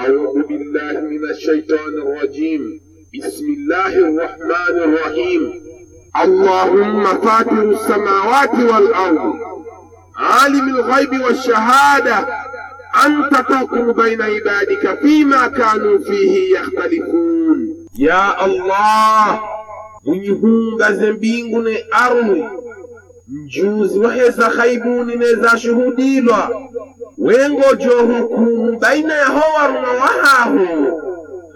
أعوذ بالله من الشيطان الرجيم. بسم الله الرحمن الرحيم. اللهم فاطر السماوات والأرض. عالم الغيب والشهادة. أنت تحكم بين عبادك فيما كانوا فيه يختلفون. يا الله mwenye mbingu ni ardhi mjuzi waheza ghaibuni nezashuhudilwa wengojo hukumu baina ya howaru na wahahu.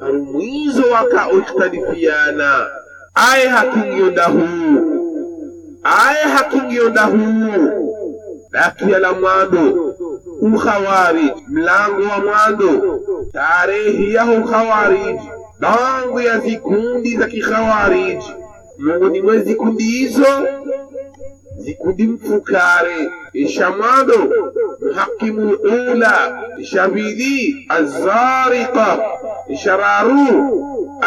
Harumwizo waka ikhtalifiana aye hakingiyo ndahuu aye hakingiyo dakia la mwando. Ukhawarij mlango wa mwando. Tarehi yaho ukhawariji bangu ya zikundi za kikhawariji ni mwe zikundi hizo زكودين فكاري إشامادو محكم الأولى شبيدي الزارقة شرارو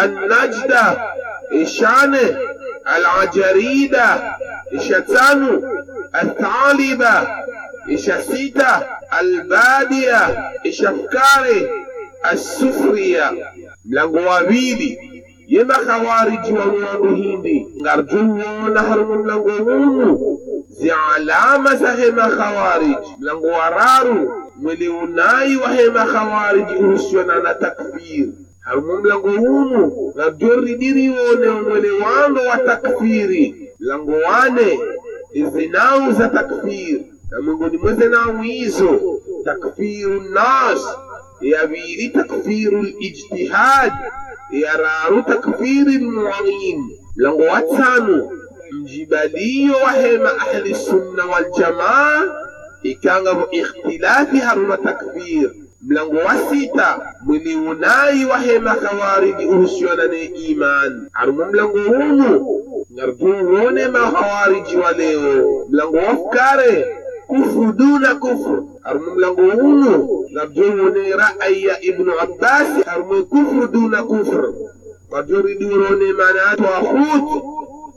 النجدة إشانه العجريدة إشتانو الثالبة إشسيتة البادية إشفكاري السفرية لغوابيدي wa khawariji wa mwandu hindi ngarjuwona harumu mlango hunu zi alama za hema khawariji mlango wa raru mwele unayi wa hema khawariji uhusiana na takfiri harumu mlango hunu ngarjoridiriwone mwele wando wa takfiri mlango wane izinau za takfiri na miongoni mwe zinau hizo takfiru nas yabiri takfiru lijtihad yararu takfiri lmuin mlango wa tano mjibalio wa hema ahli sunna waljamaa ikangavo ikhtilafi haruma takfir mlango wa sita mwili unayi wa hema khawariji uhusiana ne iman haruma mlango hunu ngarjuwone makhawariji wa leo mlango wa fukare kufru duna kufru haruma mlango hunu ngarjuwone ra'aya ibnu abbasi haruma kufru duna kufru ngarjoridiwrone mana twakhut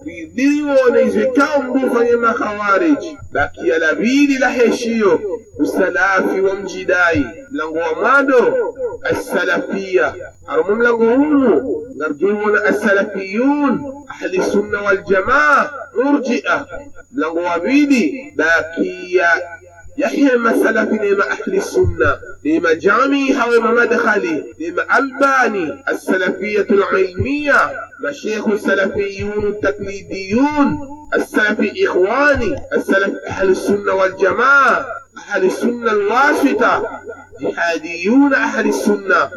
ridiwone izwekao mbufanye makhawariji bakia la vili la heshiyo usalafi wa mjidai mlango wa mwado assalafia haruma mlango hunu ngarjuwona assalafiyun ahli sunna waljamaa murjia mlango wa pili bakia يحيى مسألة نيمة أهل السنة نيمة جامي هاو مدخلي ألباني السلفية العلمية مشيخ السلفيون التقليديون السلفي إخواني السلف أهل السنة والجماعة أهل السنة الواسطة جهاديون أهل السنة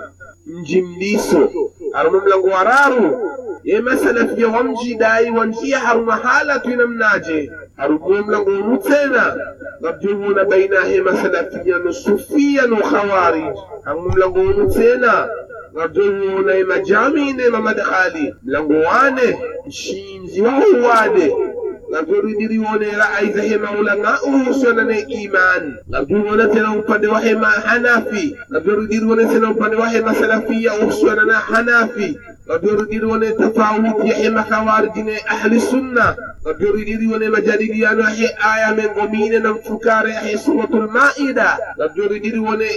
جمليسو أرمم لغوارارو يما في ومجي داي ومجي هرمحالة من ناجي أرجوم نقول تنا ربيونا بينهما سلفيا وصوفيا وخوارج. أرجوم نقول تنا ربيونا إما جامين إما مدخالي لنقوانه شينزي وهوانه. mlangowane mshinzi wahuwade ngavyoridirivone ra'ayi za hema ulama uhusiana ne iman ngavyoriwone tena upande wa hema hanafi ngavyoridirivone tena upande wa hema salafia uhusiana na hanafi ngavyoridirivone tafawuti ya hema khawariji ne ahli sunna ngavyoridirivone majadiliano yahe aya mengomine na mfukare yahe suratul maida ngavyoridirivone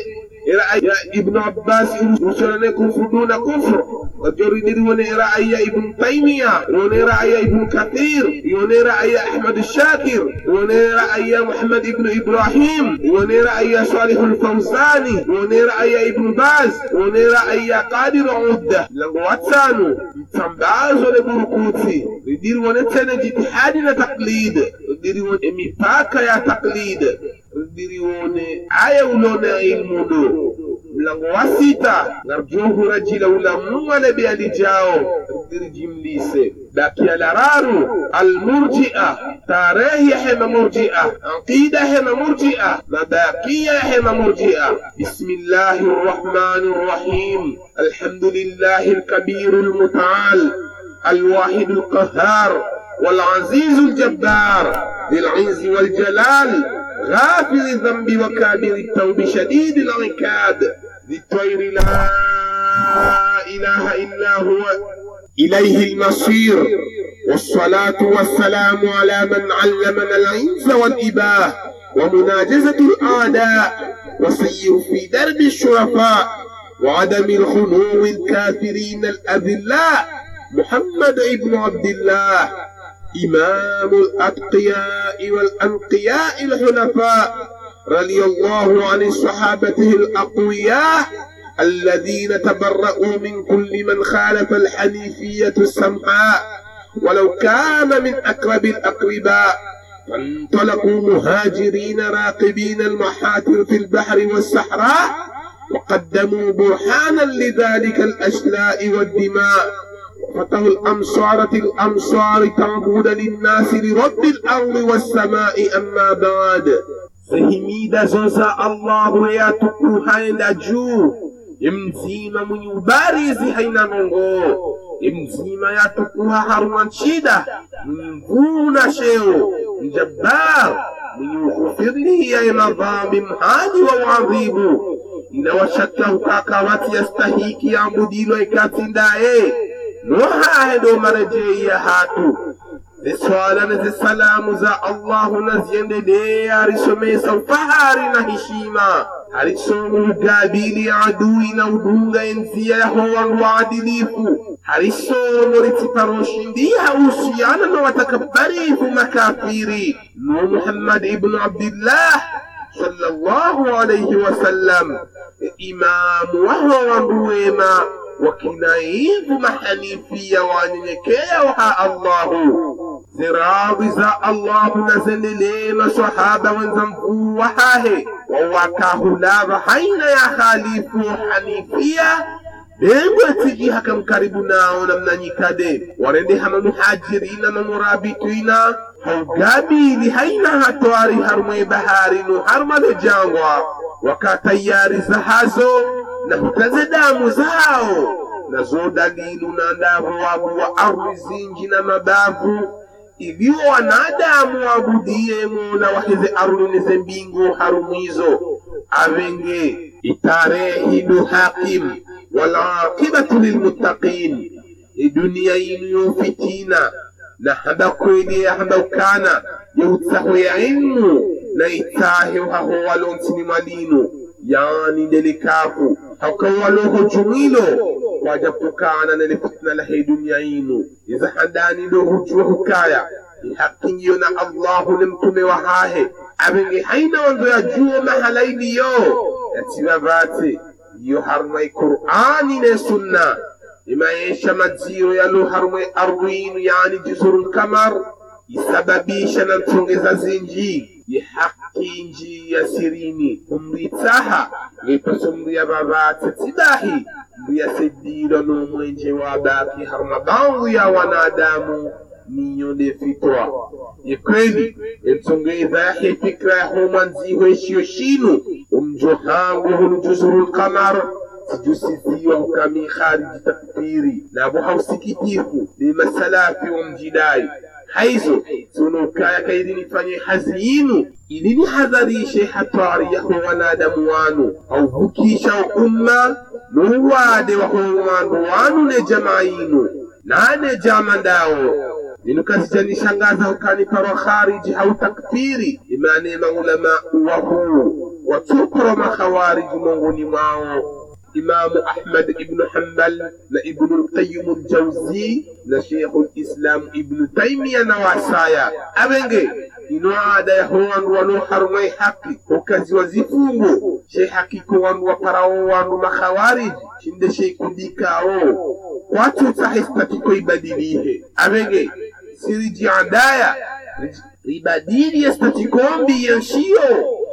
رأي ابن عباس وسنن كفر دون كفر وجردي وني رأي ابن تيمية وني رأي ابن كثير وني رأي أحمد الشاكر وني رأي محمد ابن إبراهيم وني رأي صالح الفوزاني وني رأي ابن باز وني رأي قادر عودة لغواتسانو تنباز ولبركوتي ردير ونتنا جتحادنا تقليد. ردير ونمي باكا يا تقليد. ردير وني آية ولون علم دو. mlango wa sita na johura jila ula muwale be ali jawo dir jimlise dakia lararu al murji'a tarehi hema murji'a aqida hema murji'a na dakia hema murji'a bismillahir rahmanir rahim alhamdulillahil kabirul mutaal الواحد القهار والعزيز الجبار ذي العز والجلال غافل الذنب وكامل التوب شديد العقاب ذي الطير لا إله إلا هو. إليه المصير. والصلاة والسلام على من علمنا العنز والإباء ومناجزة الأعداء وسير في درب الشرفاء وعدم الخنوع الكافرين الأذلاء محمد ابن عبد الله إمام الأتقياء والأنقياء الحنفاء رضي الله عن صحابته الأقوياء الذين تبرؤوا من كل من خالف الحنيفية السمحاء ولو كان من أقرب الأقرباء فانطلقوا مهاجرين راقبين المحاتر في البحر والصحراء وقدموا برهانا لذلك الأشلاء والدماء. وفتحوا الأمصار الأمصار تعبد للناس لرب الأرض والسماء أما بعد. Zihimida zoza allahu yatukuhaenda juu. Imzima mwenye ubarizi haina nongo. Imzima yatukuha haruna nchida. Mwenye na sheo. Mjabbar. Mwenye ukhufiriya ya madhambi mhadi wa uadhibu. Inawashaka ukaka wati yastahiki ambudilwa ikatindaye nohahe ndo marejei ya hatu ɓe solanete salamuza allahu nasiyende de yariso me saw faharina hishima harisomu gabili aduwina udunga en fiya howandu adilifu harisomoriti paroshindi hausuyana nowatakabbarifu makafiri no muhammad ibnu abdillah صلى الله عليه وسلم إمام وهو رمويما وكنايب محنيفية وعنيكي وها الله ziradhi za allahu nazenenena sahaba wenza mkuu wa hahe wawakahulava haina ya khalifu hanifia. Dengwe tiji hakam karibu nao namnanyikade warende hama muhajirina mamurabitwina haugabili haina hatwari harumwe baharinu harumale jangwa. Wakatayari zahazo na hutaze damu zao nazo dalilu na ndavu wabu wa ardhi zinji na mabavu iliyo wanadamu wabudie mola waheze ardhi nize mbingu harumwizo avenge itarehidu hakim walaqibatu lilmuttaqin. Idunia inu yo fitina na handa ya hamba ukana yautsaho ya ilmu na itahe haho walontini mwalinu yani delikafu hakawaloho jumilo wajapukana nele fitna lahe dunia inu iza handani do hujua hukaya ihakingiyo na allahu ne mtume wa hahe abenge haina wanzo ya juo mahalaini yo yatiba vate iyo harmai qur'ani ne sunna imaisha maziro yalo harmai arwinu yani jizurul kamar isababisha na mtongeza zinji yihaki inji ya sirini umwitsaha lipasa mbuya babatsa tsidahi mbuya sedilo nomwenje wabaki harmabangu ya wanadamu niyo lefitwa yekweli ensongeza yahe fikra yahomanziho eshiyo shinu umjohanguhu lujuzuru lkamar sijusisiwa hukami khariji takfiri nabuha usikitifu limasalafi wamjidai haizo. Sunukaya kailinifanye hazinu ilinihadharishe hatari yaho wanadamu wanu. Hauvukisha umma nuwade waho wandu wanu ne jamaa yinu. Nane jama ndawo ninukasijanishangaza ukaniparwa khariji hau takfiri. Imane maulama wahu watukoro makhawariji mongoni mwao imamu ahmad ibnu hambal na ibnu lqayimu ljauzi na shekhu lislamu ibnu taimiya na wasaya. Abenge ino ada ya wandu wano harumai haki. Okazi wa zifungo she hakiko wandu waparawo wandu makhawariji shinde sheikudikawo watu sahistatiko ibadilihe. Abenge siriji adaya ibadili statikombi yenshio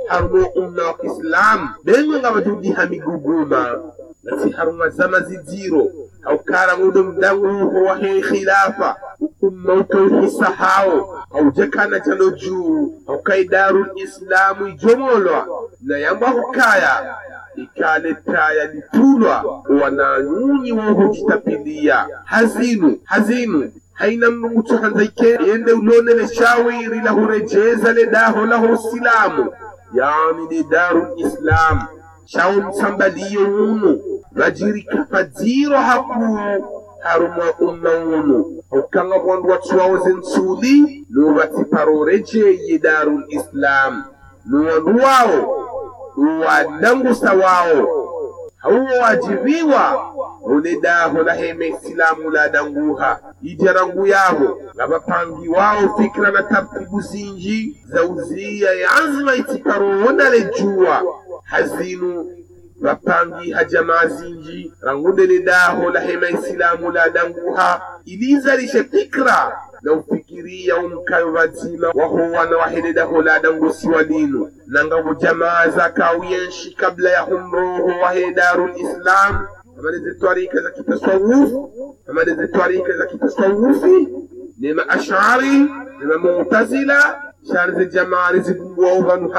harumo umma wa kiislamu bengo nga batudiha miguguma nati haruma zama ziziro. Haukara ngudo wa wahe khilafa. Hukum mauto hisa hao haujakana chalo juu. Au darul islamu ijomolwa. Na yamba hukaya ikaletaya litulwa wananyunyi wohujitapilia hazinu hazinu. Haina mnungutu hanzaike yende ulonele shawiri le daho la hosilamu yani ni darul islam shawo msambaliyo unu vajiri kafadziro haku harumwa umma unu ukanga bwandu watsuwawo zensuli nuvatiparo-rejeye darul islam. Nuwandu wawo nuwadangusa wawo. Hauwajibiwa unedaho laheme isilamu ladanguha ijarangu yaho nga bapangi wao fikra na tartibu zinji za uzia yanzima itikarowonale juwa. Hazinu bapangi ajamazinji rangundele daho la hema isilamu ladanguha ilizalishe fikra na ufikiria umkayo vazima wahowana wahededaho ladangusiwa linu nanga bujamaa zakawiyenshi kabla ya humroho wahedaru lislam amaleze twarika za kitasawufu amaleze za kitasawufi nema ashari nema mutazila. Sharize jamaari rizigumbua uvanu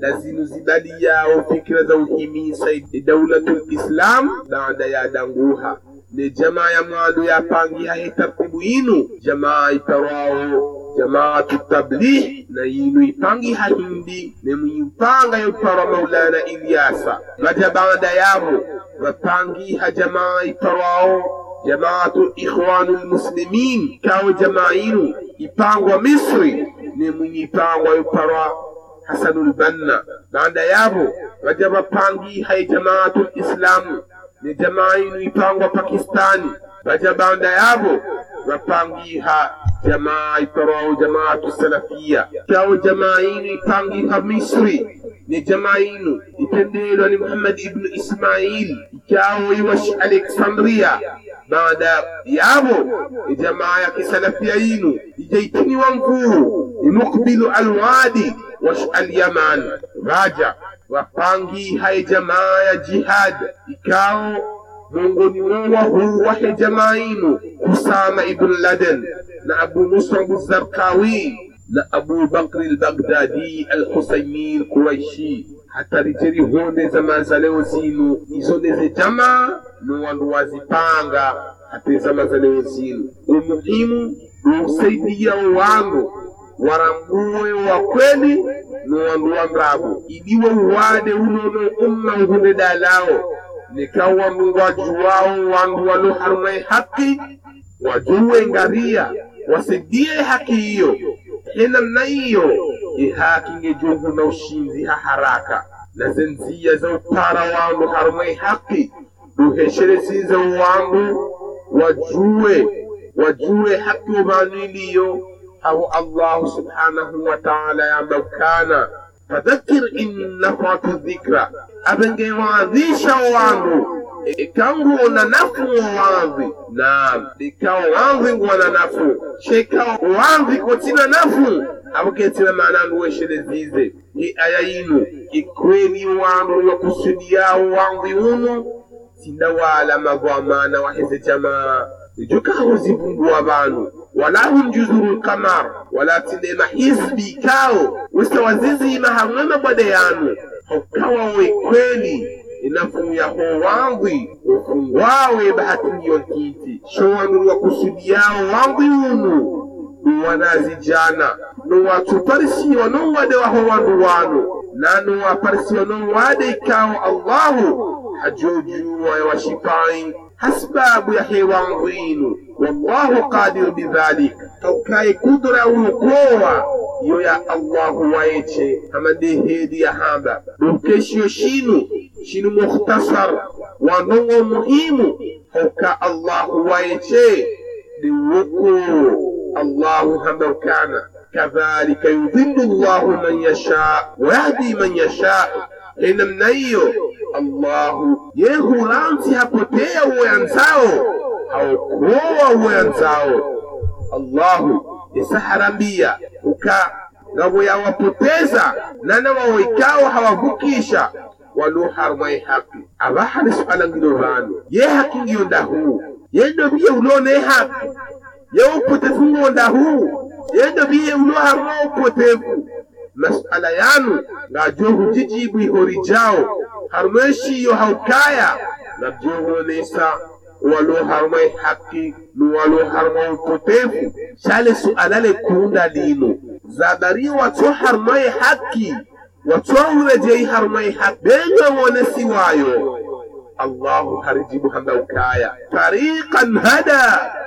lazinu zibali yao fikira za uhimisa daulatul islam baada ya danguha. Ne jamaa ya mwalo yapangiha he tartibu inu. Jamaa iparwao jamaatu tablih na yinu ipangiha hindi ne muyipanga yoparwa maulana ilyasa baja baada yabo bapangiha jamaa iparwao jamaatu ikhwanu lmuslimin kawo jamaa inu ipangwa misri. Ne munyipangwa yoparwa hasanul banna nanda yaabo wajaba pangi haytanatul islamu ni jamaainu ipango pakistani wajaba nda yaabo wapangi ha jamaa itorao jamaatu salafia kyao jamaainu ipangi ha misri ni jamainu itendelwa ni muhammad ibnu ismail kyao iwashi alexandria baada yabo jamaa ya kisalafia yinu ijaitini wankuu imukbilu alwadi واسأل يمان راجع. وفانجي هاي جماعة جهاد. إكاو مونغوني وهو واحد جماعين أسامة ابن لدن. لأبو نصر الزركاوي لأبو بكر البغدادي الحسيني القريشي حتى رجري هون زمان زلو زينو إزون زي جماعة نوان وازي بانغا حتى زمان زلو زينو ومهم نوسيدي يوانو warambuwe wa kweli nuwandu wa mrabu idiwe uwade unono umma uhunde dalao. Nikawa mungu wajuwao wandu walo harumai haki wajuwe ngaria wasidie haki hiyo hena naiyo ihaki ngejungu na ushinzi ha haraka. Na zenzia za upara wandu harumai haki duhesheresiza wandu wajuwe wajuwe haki ubanu iliyo au Allah subhanahu wa ta'ala yambakana fadhakir innafatu dhikra abengewaadhisha wangu ikangu na nafu wanzi naam. Ikawa wanzi ngwana nafu sheka wanzi kotina nafu abuketina maanandu weshelezize hi aya yinu ikweli wandu wakusudiao wanzi unu sindawala magwamana waheze jamaa. Ijukaho wa banu wala hunjuzuru kamar. Lkamar wala tinema hisbi kao. Wisawazizima hamwema bwade yanu hokawa we kweli. Inafuya ho wangi ufungwawe bahati ndiyo nkiti showandu wakusudiao wangwi unu. Nuwanazijana nuwatuparisiwa nowade waho wandu wanu. Na nuwaparisiwa nowade ikawo allahu. Hajojuwa yawashipai. Hasbabu ya hewangu inu والله قادر بذلك. توكاي قدرة يو يا الله ويتي هما دي هيدي يا هابا بوكيش يشينو شينو. مختصر. ونوو مهم توكا الله ويتي دي الله هما كان. كذلك يذل الله من يشاء. ويهدي من يشاء. إنم نيو. الله. يهو رانسي هكو تيهو ينساو haukowa wenzao. allahu isaharambia uka ngabo yawapoteza nana wawoikawo hawavukisha. Waluharmai hapi abahali suala ngilo vanu. Ye haki ngiyo ndahu. Yendo biye ulone hapi. Ye upotevu ngo ndahu. Yendo biye uloharma upotevu masala yanu ngajohu jijibu ihori jao. Harmeshiyo haukaya nabjohonesa walo harmai haki nu walo harmai upotevu shale sualale kunda lino zabari wato harmai haki wato urejei harmai haki benga wone siwayo الله هرجب هموكايا فريقا هدى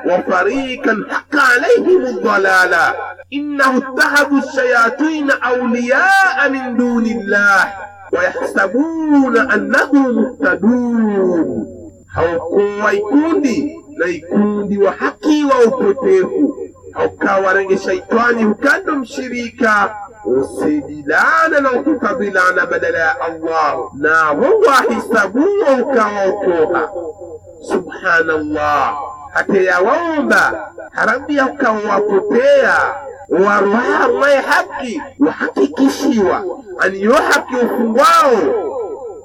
وفريقا حق عليهم الضلالة إنه اتخذوا الشياطين أولياء من دون الله wayahsabuna annahum muhtadun, haukuwa ikundi na ikundi wa haki wa upotevu, haukawarenge shaitani hukando mshirika usidilana na ukukabilana badala ya Allah. Navo wahisabuwa ukawaokoha subhanallah. Hata yawaomba harambia ukawapotea. Waruharwaye haki wahakikishiwa. Aniyo haki ufungwao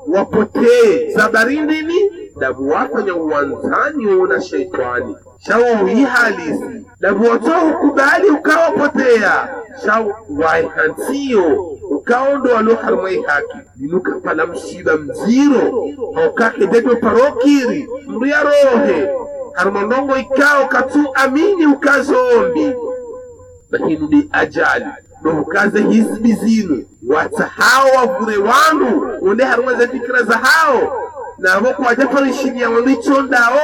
wapotee. Zabarindini dabu kwenye uwanzani una sheitani hii halisi. Dabu watohukubali ukawapotea shau waihansiyo ukaondoa loharmai haki. Ninuka pala msiba mziro. Haukake dedo parokiri. Mriya rohe. Harmondongo ikao katu amini ukazombi. Bahinudi ajali. Nohukaze hisbi zinu. Watahao wavure wandu unde harumweze fikira za hao navo kuwajaparishinia wandichondao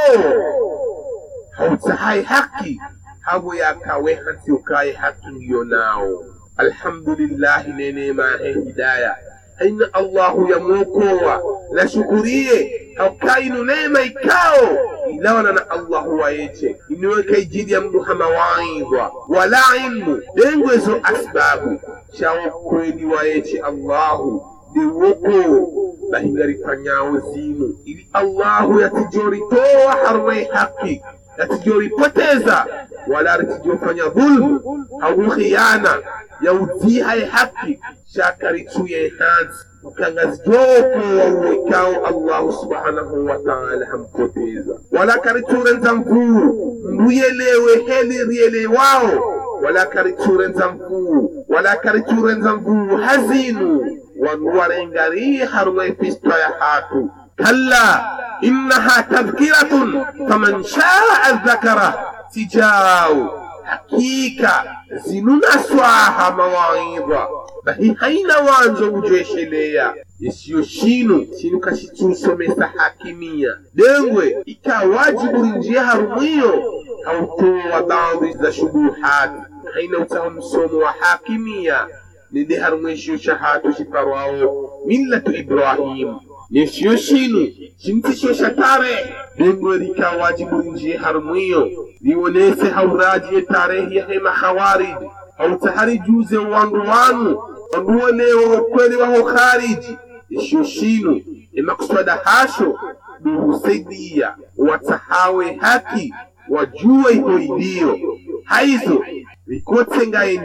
hautahai haki. Havo yakawe hansi ukaye haki ndiyo nao. Alhamdulillahi nenemahe hidaya. Haina allahu yamwokowa nashukurie haukainu neema ikao. Ilawana na allahu wayeche iniweka ijili ya mdu hamawaidha wala ilmu. Dengwezo asbabu. Shawo wayeche allahu diwoko bahingarifanyao zinu. Ili allahu yatijoritoa harmai haki yatijoripoteza wala ritijofanya dhulmu au khiana yaudzihaye haki. Shakarituye hanzi ukangazijokuwauwekao allahu subhanahu wataala hampoteza. Wala kariturenza mvuu nduyelewe heli rielewao wala kariturenza mvuu wala kariturenza mvuu hazinu wanuwarengarie harwe pisto ya hatu. Kalla innaha tadhkiratun faman shaa dhakara tijau. Hakika zinunaswaha mawaidha. Bahi haina wanzo ujeshelea yesiyo shinu shinu kashitusomesa hakimia. Dengwe ikawajibu rinjia harumwiyo hautowa baadhi za shubuhati. Haina utaha msomo wa hakimia nide harumwishiyo shahatu shiparwao millatu ibrahim. Yesiyo shinu shintisho shatare. Dengwe rikawajibu rinjia harumwiyo. Liwonese haurajiye tarehi yahe makhawariji hautahari juze wandu wanu. Wanduwonewo ukweli waho khariji isho shinu. Emakuswada hasho. Duhusaidia watahawe haki. Wajue iho iliyo. Haizo rikotsengaye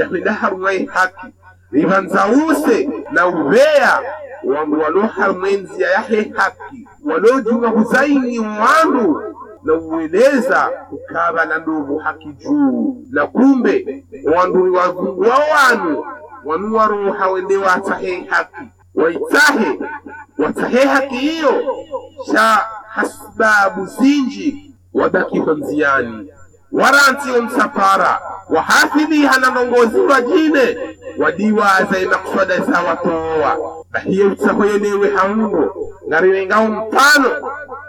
njia yahwenda harumai haki rivanzause na uveya wandu waloharumwe ya yahe haki walojuma kuzaini wandu na uweleza ukaba na ndovu haki juu na kumbe wanduri wa wanu wanuwaroha wende watahe haki waitahe watahe haki hiyo sha hasbabu zinji wadakiho nziani warantiyo msafara wahafidhiha na wa wajine wadiwaza imakuswada za watowa bahiye utsahoyenewe haungo ngariwengao mpano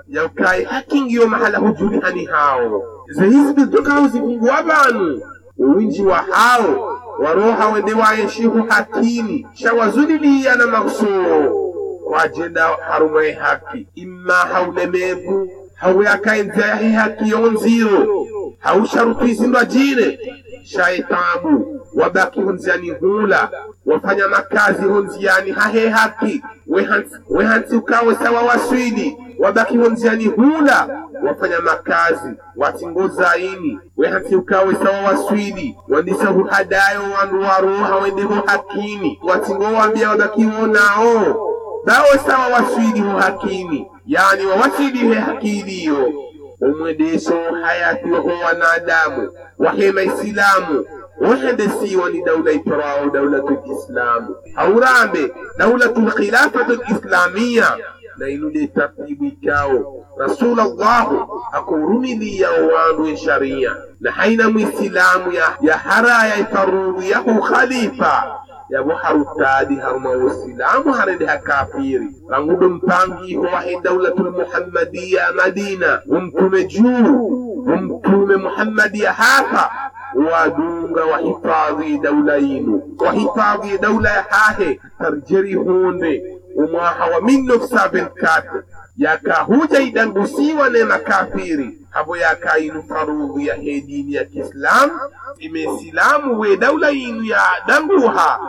yaukai hakingiyo mahala hujuri hani hao. Zahizbi zokao zifungua banu uwinji wa hao waroha wende wayeshihu hakini shawazuliliya na maksoo kwajenda harumai haki imma haulemevu hauyakaenza yahe haki yonziro hausharutizindwa jine shaetabu wabaki honziani hula. Wafanya makazi honziani hahe haki wehansi, wehansi ukawe sawa waswidi wabaki honziani hula. Wafanya makazi watingozaini wehansi ukawe sawa waswidi wandisa huhadayo wandu waruha wendeho hakini. Watingo wambia wabaki wonao bawe sawa waswidi ho hakini yani wawasilihe haki iliyo. Umwedeso hayati waho wanadamu wahema isilamu wahendesiwa ni daula itorao daulatu lislamu haurambe daulatu lkhilafatu lislamiya na inude tartibu ikao rasulallahu akurumiliya wandu sharia. Na haina mwisilamu ya, ya haraya ifaruru yahu khalifa yabo harutaadi haruma wosilamu harende ha kafiri rangu ɗum pangi howahe dawlatul muhammadiya madina um tume juuru um tume muhammadiya haafa wadunga wa hifadhi dawla yinu wa hifadhi dawla ya haahe tarjeri hunde umaha wa min nofsa ben kate yakahuja idangusiwa ne makafiri habo yakainu farudhu ya he dini ya kiislamu imesilamu we daula inu ya danguha.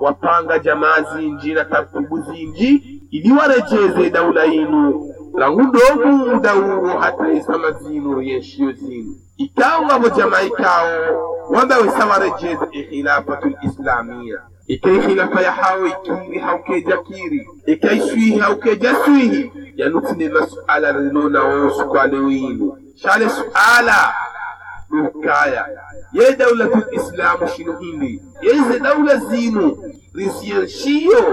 Wapanga jamaa zinji na tartibu zinji ili warejeze daula yinu langu ndogo muda uwo hata isama zinu yenshiyo zinu. Ikawo ngabo jamaa ikawo wambawe sawarejeze ikhilafatu lislamia ikai ya hawo ikiri haukeja kiri. Ikaiswihi haukeja swihi yanutsine masuala rilona sukwale lewinu shale suala. Lukaya ye daulatul islamu shino hindi yeze daula zinu. Risienshiyo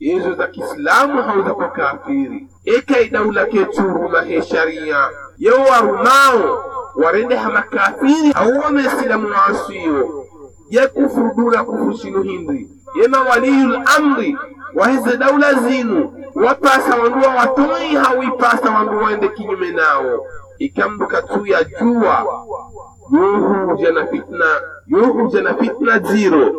yezo za kiislamu hauza kwa kafiri. Ekai daula keturuma he sharia. Yewarumao warende hamakafiri makafiri hauwame silamu wasiyo ye kufuru dula kufuru hindi. Yema waliyul amri waheze daula zinu wapasa wanduwa watoi hawipasa wandu waende kinyume nao. Ikambuka tu ya juwa yuhuja na fitna yuhuja na fitna ziro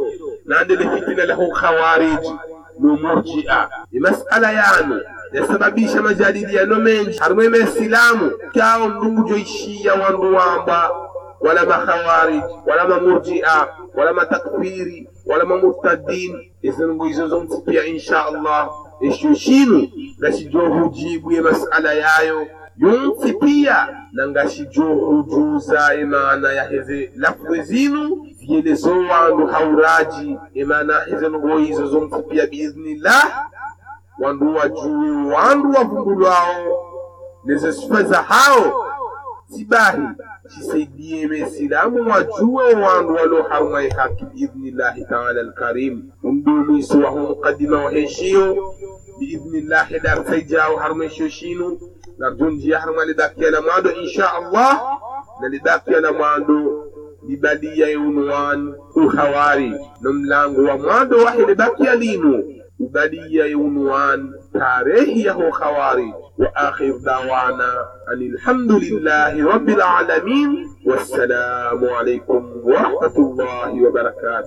nandele fitina lahu khawariji numurjia ni masala yanu yasababisha majadiliano menji. Harimweme isilamu kyawo mdungu joishiya wandu wamba wala makhawarij wala mamurjia wala matakfiri wala mamurtadin izinungu izo zonse pia insha allah isho shinu masala yayo. Yonse pia na ngashijohujuza imana yaheze lafdhi zinu vyelezo wandu hauraji. Imana heze nungo izo zonse pia biiznillah wandu wajue wandu wavumbulwao za hao sibahi تسيدي مسيلا مواجوا وانوالو حرمي حق بإذن الله تعالى الكريم اندومي سوهم قدلو هشيو بإذن الله دار سيجاو حرمي شوشينو نرجون جي حرمي لداك يلمادو إن شاء الله لداك يلمادو لبديا يونوان وخواري نملانغو ومادو واحد باكيالينو yeunwan tarehi yaho khawarij وآخر دعوانا أن الحمد لله رب العالمين والسلام عليكم ورحمة الله وبركاته.